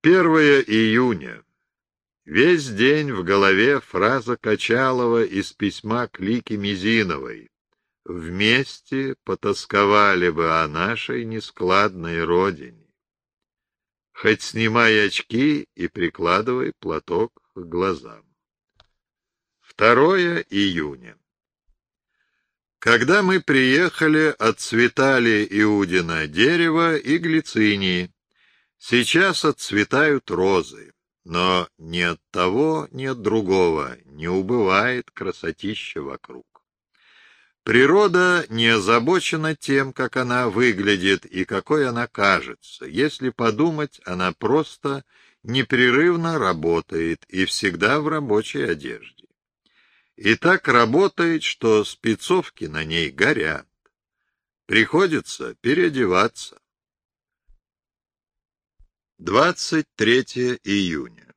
Первое июня. Весь день в голове фраза Качалова из письма к Лике Мизиновой. «Вместе потасковали бы о нашей нескладной родине». Хоть снимай очки и прикладывай платок к глазам. 2 июня. Когда мы приехали, отцветали Иудина дерево и глицинии. Сейчас отцветают розы, но ни от того, ни от другого не убывает красотища вокруг. Природа не озабочена тем, как она выглядит и какой она кажется. Если подумать, она просто непрерывно работает и всегда в рабочей одежде. И так работает, что спецовки на ней горят. Приходится переодеваться. 23 июня.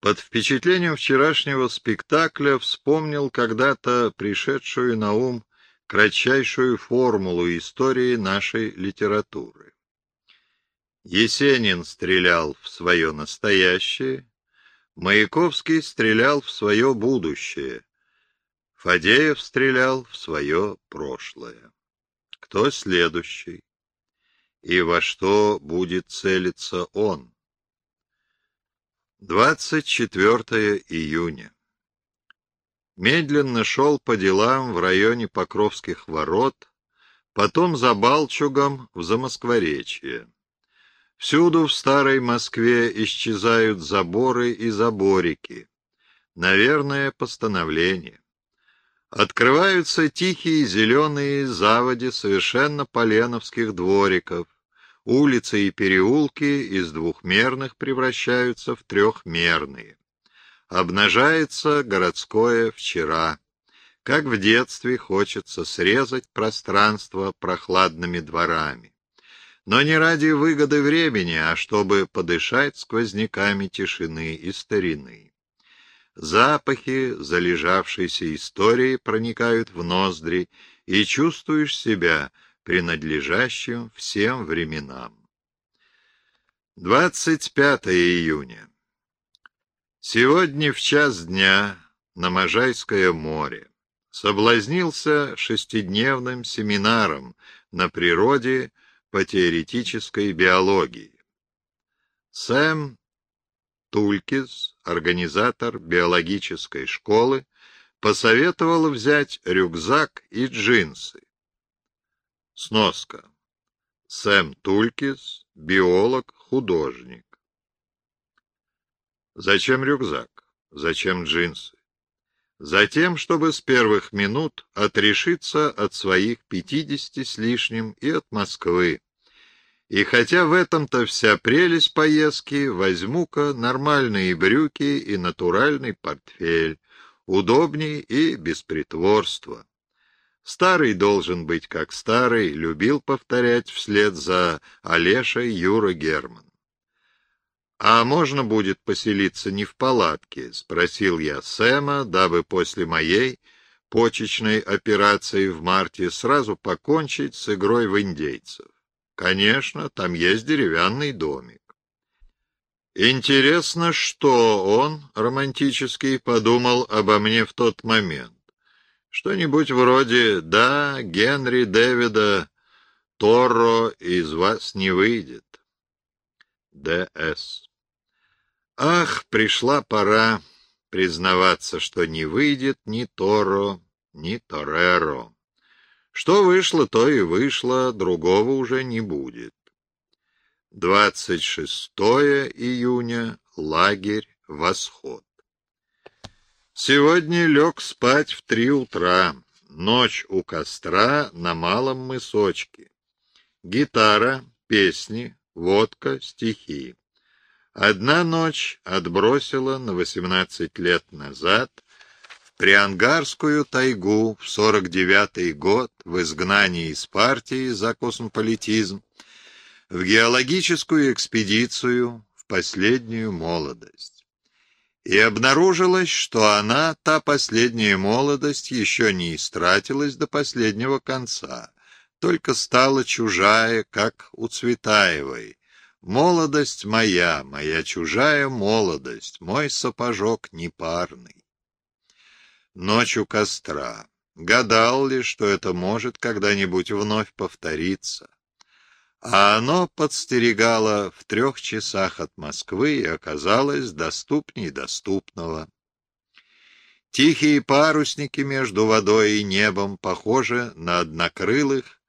Под впечатлением вчерашнего спектакля вспомнил когда-то пришедшую на ум кратчайшую формулу истории нашей литературы. Есенин стрелял в свое настоящее, Маяковский стрелял в свое будущее, Фадеев стрелял в свое прошлое. Кто следующий? И во что будет целиться он? 24 июня. Медленно шел по делам в районе Покровских ворот, потом за Балчугом в Замоскворечье. Всюду в старой Москве исчезают заборы и заборики. Наверное, постановление. Открываются тихие зеленые заводи совершенно поленовских двориков, Улицы и переулки из двухмерных превращаются в трехмерные. Обнажается городское вчера. Как в детстве хочется срезать пространство прохладными дворами. Но не ради выгоды времени, а чтобы подышать сквозняками тишины и старины. Запахи залежавшейся истории проникают в ноздри, и чувствуешь себя — принадлежащим всем временам. 25 июня. Сегодня в час дня на Можайское море соблазнился шестидневным семинаром на природе по теоретической биологии. Сэм Тулькис, организатор биологической школы, посоветовал взять рюкзак и джинсы. Сноска. Сэм Тулькис, биолог, художник. Зачем рюкзак? Зачем джинсы? Затем, чтобы с первых минут отрешиться от своих пятидесяти с лишним и от Москвы. И хотя в этом-то вся прелесть поездки, возьму-ка нормальные брюки и натуральный портфель, удобней и без притворства. Старый должен быть как старый, любил повторять вслед за Олешей Юра Герман. «А можно будет поселиться не в палатке?» — спросил я Сэма, дабы после моей почечной операции в марте сразу покончить с игрой в индейцев. «Конечно, там есть деревянный домик». Интересно, что он, романтический, подумал обо мне в тот момент. Что-нибудь вроде «Да, Генри Дэвида Торро из вас не выйдет». Д.С. Ах, пришла пора признаваться, что не выйдет ни Торо, ни Тореро. Что вышло, то и вышло, другого уже не будет. 26 июня. Лагерь «Восход». Сегодня лег спать в три утра. Ночь у костра на малом мысочке. Гитара, песни, водка, стихи. Одна ночь отбросила на восемнадцать лет назад в Приангарскую тайгу в сорок девятый год в изгнании из партии за космополитизм, в геологическую экспедицию в последнюю молодость и обнаружилось, что она, та последняя молодость, еще не истратилась до последнего конца, только стала чужая, как у Цветаевой, Молодость моя, моя чужая молодость, мой сапожок непарный. Ночь у костра. Гадал ли, что это может когда-нибудь вновь повториться? А оно подстерегало в трех часах от Москвы и оказалось доступней доступного. Тихие парусники между водой и небом похожи на однокрылых,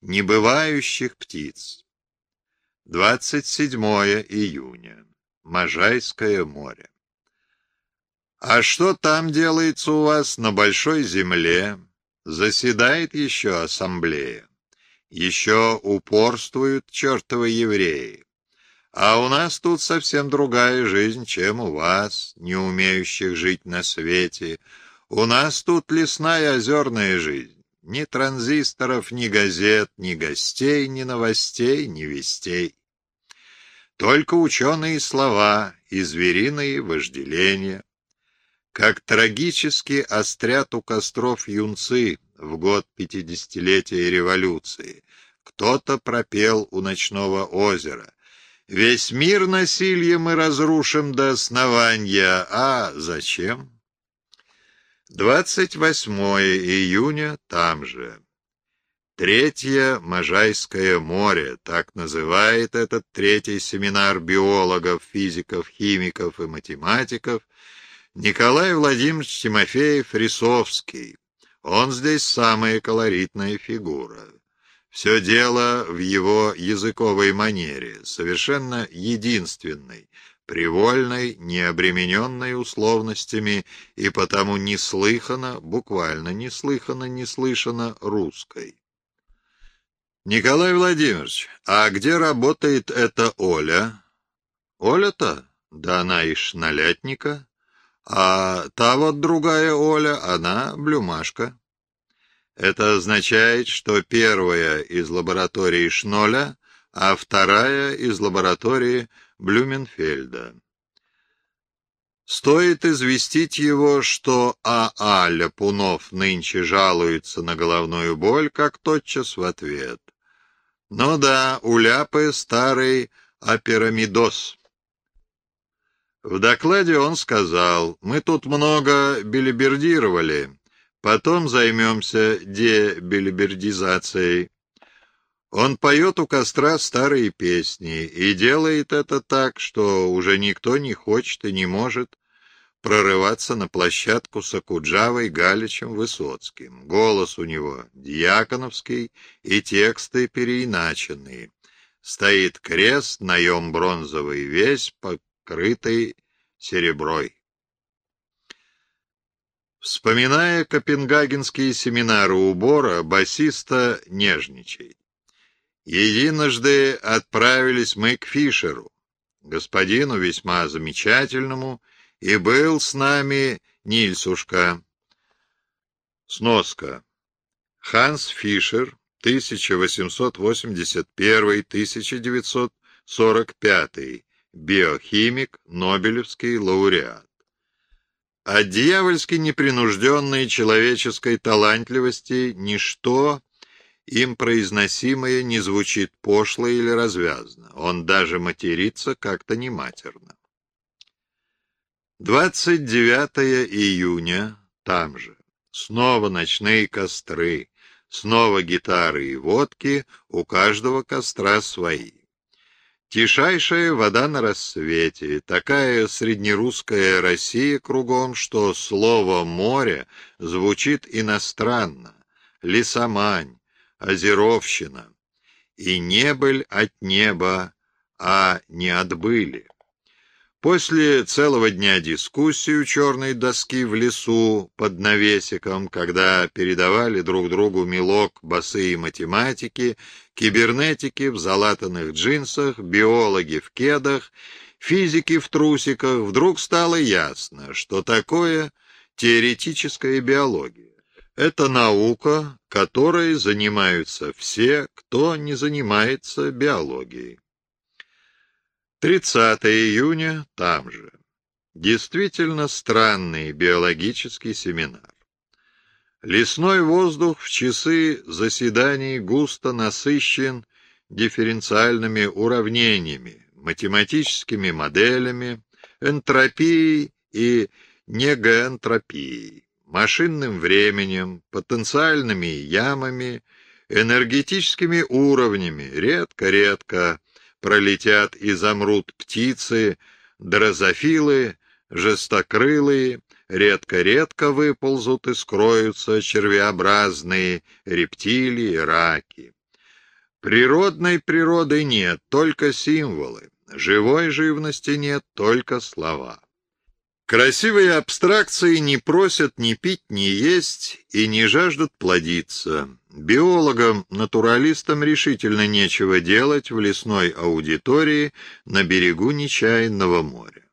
небывающих птиц. 27 июня. Можайское море. А что там делается у вас на большой земле? Заседает еще ассамблея. Еще упорствуют чертовы евреи. А у нас тут совсем другая жизнь, чем у вас, не умеющих жить на свете. У нас тут лесная озерная жизнь. Ни транзисторов, ни газет, ни гостей, ни новостей, ни вестей. Только ученые слова и звериные вожделения. Как трагически острят у костров юнцы в год пятидесятилетия революции. Кто-то пропел у ночного озера. Весь мир насилием мы разрушим до основания. А зачем? 28 июня там же. Третье Можайское море, так называет этот третий семинар биологов, физиков, химиков и математиков, Николай Владимирович Тимофеев-Рисовский. Он здесь самая колоритная фигура. Все дело в его языковой манере, совершенно единственной, привольной, необремененной условностями и потому неслыханно, буквально неслыханно, неслышано русской. Николай Владимирович, а где работает эта Оля? Оля-то? Да она из шналятника. А та вот другая Оля, она блюмашка. Это означает, что первая из лаборатории Шноля, а вторая из лаборатории Блюменфельда. Стоит известить его, что А.А. Ляпунов нынче жалуется на головную боль, как тотчас в ответ. Ну да, у Ляпы старый апирамидоз. В докладе он сказал, мы тут много билибердировали, потом займемся дебилибердизацией. Он поет у костра старые песни и делает это так, что уже никто не хочет и не может прорываться на площадку с Акуджавой, Галичем, Высоцким. Голос у него дьяконовский и тексты переиначенные. Стоит крест, наем бронзовый весь, покрытый сереброй. Вспоминая копенгагенские семинары убора, басиста нежничает. Единожды отправились мы к Фишеру, господину весьма замечательному, и был с нами Нильсушка. Сноска. Ханс Фишер, 1881-1945, биохимик, Нобелевский лауреат. От дьявольски непринужденной человеческой талантливости ничто им произносимое не звучит пошло или развязно. Он даже матерится как-то нематерно. 29 июня, там же. Снова ночные костры, снова гитары и водки, у каждого костра свои. Тишайшая вода на рассвете, такая среднерусская Россия кругом, что слово «море» звучит иностранно. Лесомань, озеровщина. И не быль от неба, а не отбыли. После целого дня дискуссий у черной доски в лесу под навесиком, когда передавали друг другу мелок босые математики, кибернетики в залатанных джинсах, биологи в кедах, физики в трусиках, вдруг стало ясно, что такое теоретическая биология. Это наука, которой занимаются все, кто не занимается биологией. 30 июня там же. Действительно странный биологический семинар. Лесной воздух в часы заседаний густо насыщен дифференциальными уравнениями, математическими моделями, энтропией и негоэнтропией, машинным временем, потенциальными ямами, энергетическими уровнями, редко-редко пролетят и замрут птицы, дрозофилы, жестокрылые, редко-редко выползут и скроются червеобразные рептилии, раки. Природной природы нет, только символы. Живой живности нет, только слова. Красивые абстракции не просят ни пить, ни есть и не жаждут плодиться. Биологам, натуралистам решительно нечего делать в лесной аудитории на берегу нечаянного моря.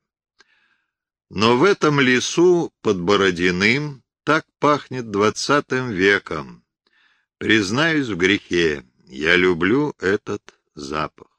Но в этом лесу под Бородиным так пахнет двадцатым веком. Признаюсь в грехе, я люблю этот запах.